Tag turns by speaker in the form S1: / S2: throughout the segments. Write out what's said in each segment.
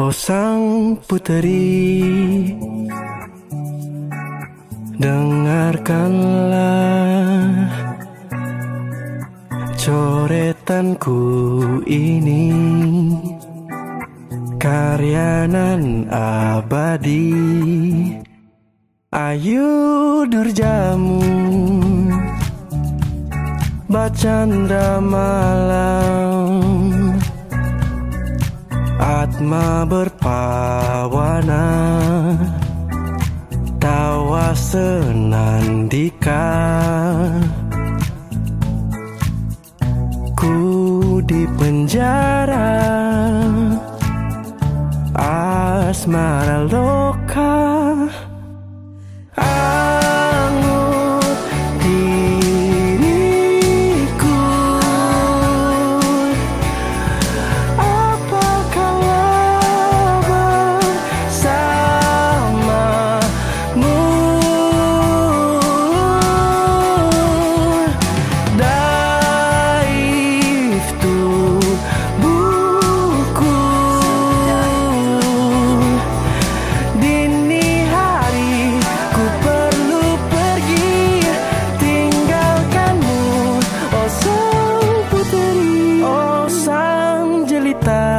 S1: Oh sang puteri Dengarkanlah Coretanku ini Karyanan abadi. Ayu durjamu Bacandra malam Atma berpawana Tawa senandika. Ku di penjara Asmara loka sang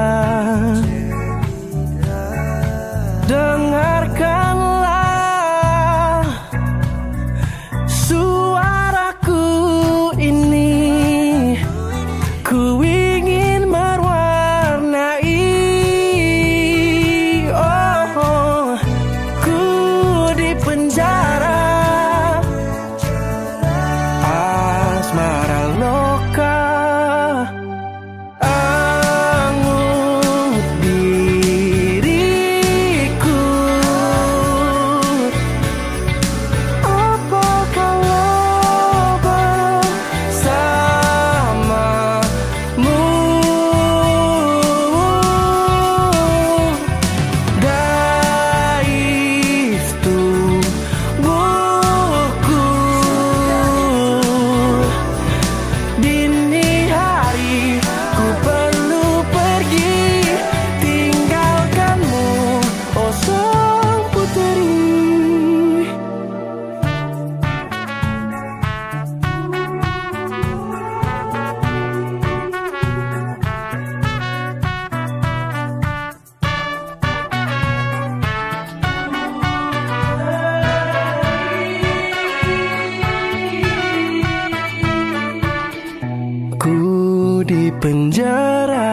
S1: di penjara.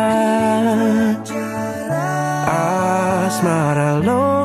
S1: Asmara loka